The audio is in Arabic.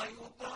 ويطاع